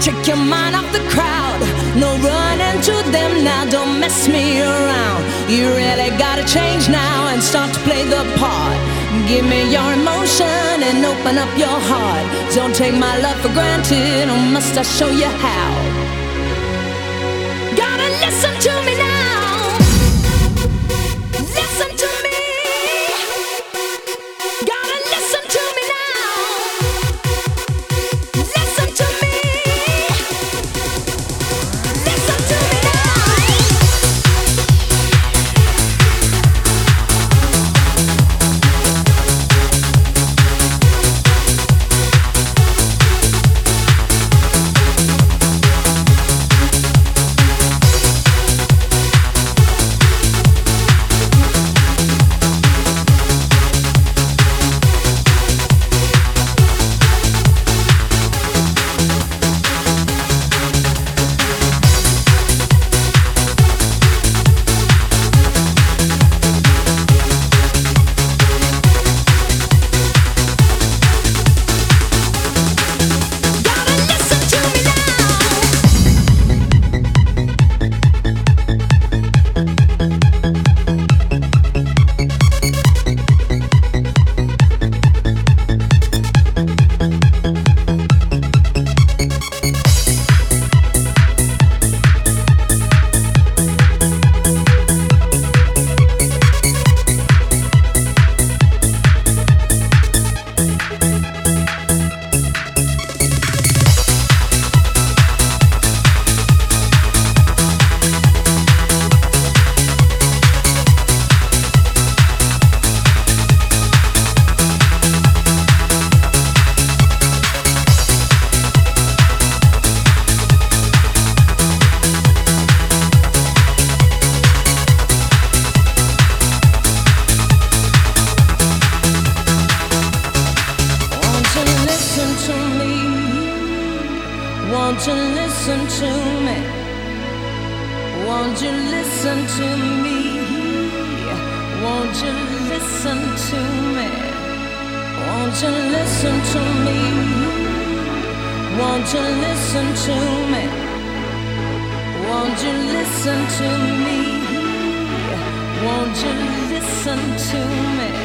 Take your mind off the crowd. No running to them now. Don't mess me around. You really gotta change now and start to play the part. Give me your emotion and open up your heart. Don't take my love for granted, or must I show you how? Gotta listen to me now. Won't you listen to me? Won't you listen to me? Won't you listen to me? Won't you listen to me? Won't you listen to me? Won't you listen to me? Won't you listen to me?